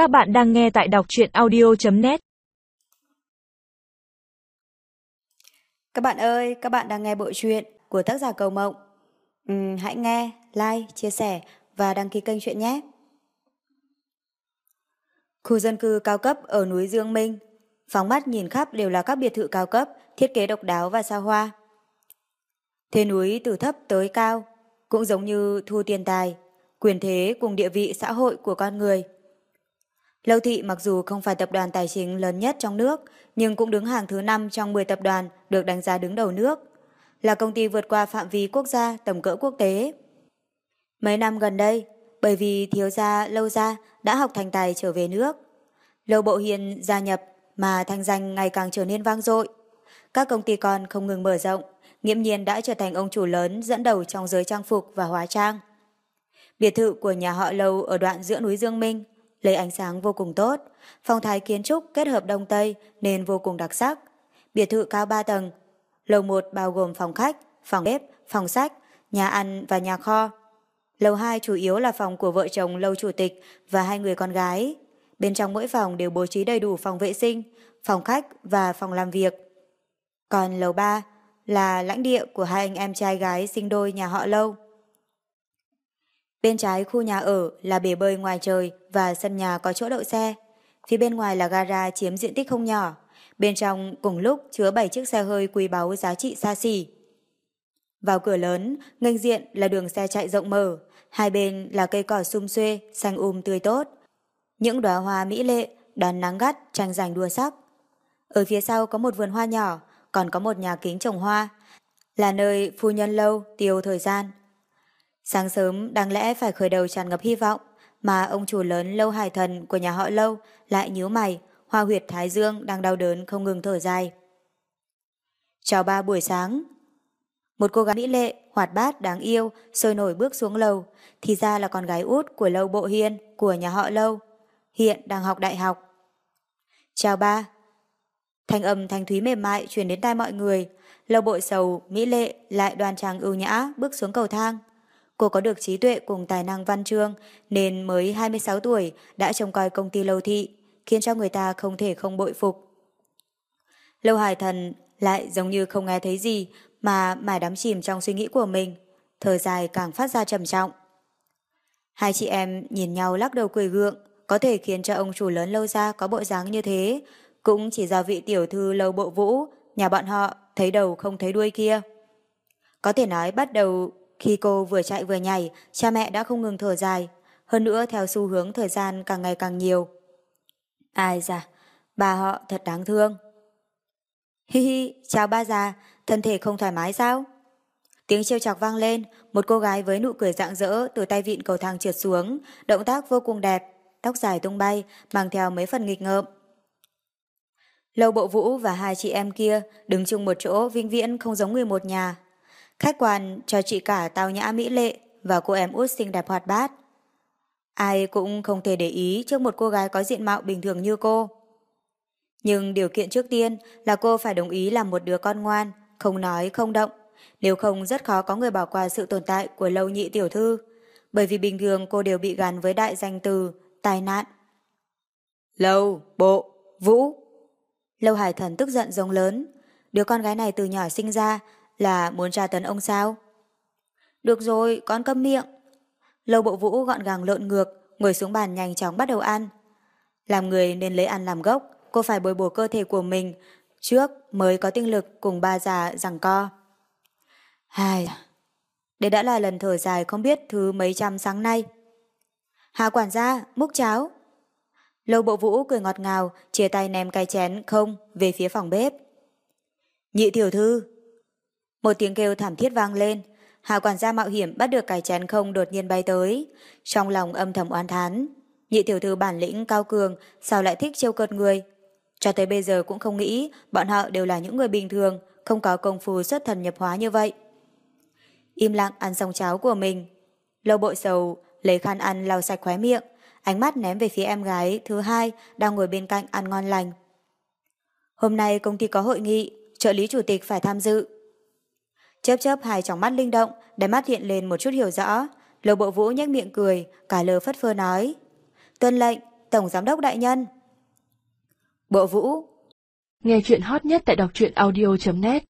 Các bạn đang nghe tại đọc truyện audio.net Các bạn ơi, các bạn đang nghe bộ truyện của tác giả Cầu Mộng. Ừ, hãy nghe, like, chia sẻ và đăng ký kênh truyện nhé. Khu dân cư cao cấp ở núi Dương Minh. Phóng mắt nhìn khắp đều là các biệt thự cao cấp, thiết kế độc đáo và xa hoa. Thế núi từ thấp tới cao, cũng giống như thu tiền tài, quyền thế cùng địa vị xã hội của con người. Lâu Thị mặc dù không phải tập đoàn tài chính lớn nhất trong nước, nhưng cũng đứng hàng thứ 5 trong 10 tập đoàn được đánh giá đứng đầu nước. Là công ty vượt qua phạm vi quốc gia tầm cỡ quốc tế. Mấy năm gần đây, bởi vì thiếu gia lâu gia đã học thành tài trở về nước. Lâu Bộ Hiền gia nhập mà thanh danh ngày càng trở nên vang dội. Các công ty con không ngừng mở rộng, nghiễm nhiên đã trở thành ông chủ lớn dẫn đầu trong giới trang phục và hóa trang. Biệt thự của nhà họ Lâu ở đoạn giữa núi Dương Minh lấy ánh sáng vô cùng tốt, phong thái kiến trúc kết hợp đông tây nên vô cùng đặc sắc. Biệt thự cao 3 tầng, lầu 1 bao gồm phòng khách, phòng bếp, phòng sách, nhà ăn và nhà kho. Lầu 2 chủ yếu là phòng của vợ chồng lâu chủ tịch và hai người con gái. Bên trong mỗi phòng đều bố trí đầy đủ phòng vệ sinh, phòng khách và phòng làm việc. Còn lầu 3 là lãnh địa của hai anh em trai gái sinh đôi nhà họ lâu. Bên trái khu nhà ở là bể bơi ngoài trời và sân nhà có chỗ đậu xe. Phía bên ngoài là gara chiếm diện tích không nhỏ. Bên trong cùng lúc chứa 7 chiếc xe hơi quý báu giá trị xa xỉ. Vào cửa lớn, nghênh diện là đường xe chạy rộng mở, hai bên là cây cỏ sum xuê, xanh um tươi tốt. Những đóa hoa mỹ lệ, đón nắng gắt, tranh giành đua sắc. Ở phía sau có một vườn hoa nhỏ, còn có một nhà kính trồng hoa, là nơi phu nhân lâu tiêu thời gian. Sáng sớm đáng lẽ phải khởi đầu tràn ngập hy vọng, mà ông chủ lớn lâu hải thần của nhà họ lâu lại nhíu mày, hoa huyệt thái dương đang đau đớn không ngừng thở dài. Chào ba buổi sáng. Một cô gái mỹ lệ, hoạt bát, đáng yêu, sôi nổi bước xuống lầu, thì ra là con gái út của lâu bộ hiên, của nhà họ lâu, hiện đang học đại học. Chào ba. Thanh âm thanh thúy mềm mại truyền đến tai mọi người, lâu bội sầu, mỹ lệ, lại đoan trang ưu nhã bước xuống cầu thang. Cô có được trí tuệ cùng tài năng văn chương nên mới 26 tuổi đã trông coi công ty lâu thị, khiến cho người ta không thể không bội phục. Lâu Hải Thần lại giống như không nghe thấy gì mà mải đắm chìm trong suy nghĩ của mình, thở dài càng phát ra trầm trọng. Hai chị em nhìn nhau lắc đầu cười gượng, có thể khiến cho ông chủ lớn lâu ra có bộ dáng như thế, cũng chỉ do vị tiểu thư lâu bộ vũ, nhà bọn họ thấy đầu không thấy đuôi kia. Có thể nói bắt đầu khi cô vừa chạy vừa nhảy, cha mẹ đã không ngừng thở dài, hơn nữa theo xu hướng thời gian càng ngày càng nhiều. Ai da, bà họ thật đáng thương. Hi hi, chào ba già, thân thể không thoải mái sao? Tiếng trêu chọc vang lên, một cô gái với nụ cười rạng rỡ từ tay vịn cầu thang trượt xuống, động tác vô cùng đẹp, tóc dài tung bay, mang theo mấy phần nghịch ngợm. Lâu bộ vũ và hai chị em kia đứng chung một chỗ vinh viễn không giống người một nhà. Khách quan cho chị cả tao nhã mỹ lệ và cô em út xinh đẹp hoạt bát. Ai cũng không thể để ý trước một cô gái có diện mạo bình thường như cô. Nhưng điều kiện trước tiên là cô phải đồng ý làm một đứa con ngoan, không nói không động. Nếu không rất khó có người bỏ qua sự tồn tại của lâu nhị tiểu thư, bởi vì bình thường cô đều bị gắn với đại danh từ tai nạn. Lâu, bộ, vũ. Lâu hải thần tức giận giống lớn. Đứa con gái này từ nhỏ sinh ra là muốn tra tấn ông sao? Được rồi, con câm miệng. Lâu bộ vũ gọn gàng lộn ngược, ngồi xuống bàn nhanh chóng bắt đầu ăn. Làm người nên lấy ăn làm gốc, cô phải bồi bổ cơ thể của mình trước mới có tinh lực cùng ba già rằng co. Hài, đây đã là lần thở dài không biết thứ mấy trăm sáng nay. Hà quản gia, múc cháo. Lâu bộ vũ cười ngọt ngào, chia tay ném cái chén không về phía phòng bếp. Nhị tiểu thư, một tiếng kêu thảm thiết vang lên, hà quản gia mạo hiểm bắt được cái chén không đột nhiên bay tới. Trong lòng âm thầm oán thán. Nhị tiểu thư bản lĩnh cao cường, sao lại thích trêu cợt người? Cho tới bây giờ cũng không nghĩ bọn họ đều là những người bình thường, không có công phu xuất thần nhập hóa như vậy. Im lặng ăn xong cháo của mình. Lâu bội sầu, lấy khăn ăn lau sạch khóe miệng, ánh mắt ném về phía em gái thứ hai đang ngồi bên cạnh ăn ngon lành. Hôm nay công ty có hội nghị, trợ lý chủ tịch phải tham dự. Chớp chớp hai tròng mắt linh động, đáy mắt hiện lên một chút hiểu rõ. Lầu bộ vũ nhếch miệng cười, cả lờ phất phơ nói. Tuân lệnh, Tổng Giám đốc Đại Nhân. Bộ Vũ Nghe chuyện hot nhất tại đọc truyện audio.net